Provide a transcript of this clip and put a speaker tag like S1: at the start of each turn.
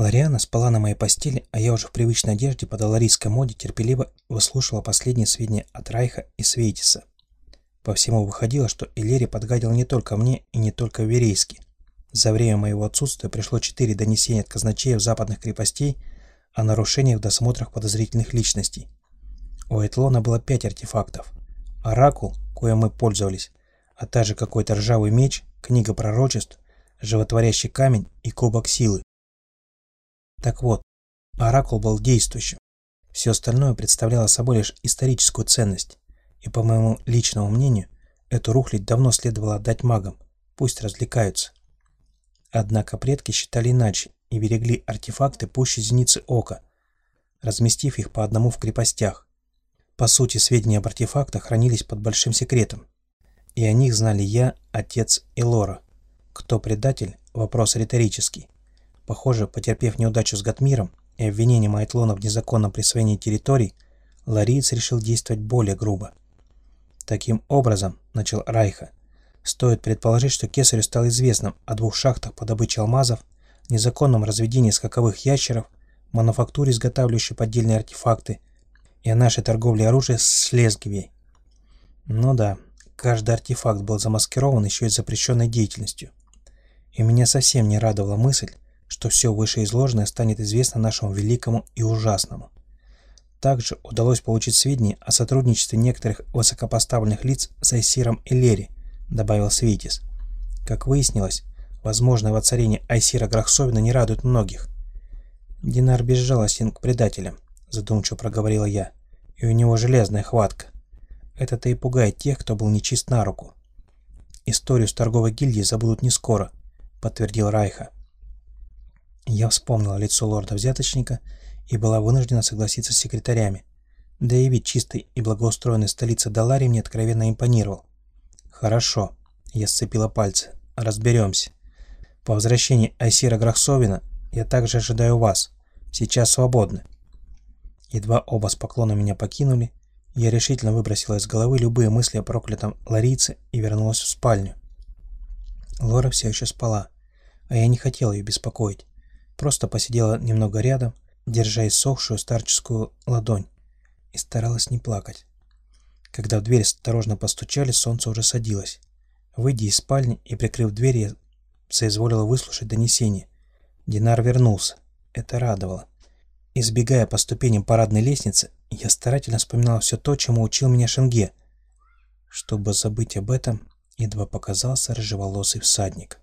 S1: Лариана спала на моей постели, а я уже в привычной одежде по доларийской моде терпеливо выслушивала последние сведения от Райха и Свейтиса. По всему выходило, что Элери подгадил не только мне и не только Верейски. За время моего отсутствия пришло четыре донесения от казначеев западных крепостей о нарушениях в досмотрах подозрительных личностей. У Этлона было пять артефактов. Оракул, коим мы пользовались, а также какой-то ржавый меч, книга пророчеств, животворящий камень и кубок силы. Так вот, Оракул был действующим. Все остальное представляло собой лишь историческую ценность, и, по моему личному мнению, эту рухлядь давно следовало отдать магам, пусть развлекаются. Однако предки считали иначе и берегли артефакты пуще зеницы ока, разместив их по одному в крепостях. По сути, сведения об артефактах хранились под большим секретом, и о них знали я, отец и Лора. Кто предатель? Вопрос риторический. Похоже, потерпев неудачу с Гатмиром и обвинением Айтлона в незаконном присвоении территорий, Лариец решил действовать более грубо. Таким образом, начал Райха, стоит предположить, что Кесарю стало известно о двух шахтах по добыче алмазов, незаконном разведении скаковых ящеров, мануфактуре, изготавливающей поддельные артефакты, и о нашей торговле оружием с Лесгивей. Ну да, каждый артефакт был замаскирован еще и запрещенной деятельностью. И меня совсем не радовала мысль, что все вышеизложенное станет известно нашему великому и ужасному. Также удалось получить сведения о сотрудничестве некоторых высокопоставленных лиц с Айсиром и Лери, добавил Светис. Как выяснилось, возможное воцарение Айсира Грахсовина не радует многих. Динар безжалостен к предателям, задумчиво проговорила я, и у него железная хватка. Это-то и пугает тех, кто был нечист на руку. Историю с торговой гильдией забудут не скоро, подтвердил Райха. Я вспомнила лицо лорда-взяточника и была вынуждена согласиться с секретарями. Да и вид чистой и благоустроенной столицы Далари мне откровенно импонировал. «Хорошо», — я сцепила пальцы, — «разберемся. По возвращении Айсира Грахсовина я также ожидаю вас. Сейчас свободны». Едва оба с поклоном меня покинули, я решительно выбросила из головы любые мысли о проклятом ларийце и вернулась в спальню. Лора все еще спала, а я не хотела ее беспокоить. Просто посидела немного рядом, держа иссохшую старческую ладонь, и старалась не плакать. Когда в дверь осторожно постучали, солнце уже садилось. Выйдя из спальни и прикрыв дверь, я соизволила выслушать донесение. Динар вернулся. Это радовало. Избегая по ступеням парадной лестницы, я старательно вспоминала все то, чему учил меня Шенге. Чтобы забыть об этом, едва показался рыжеволосый всадник.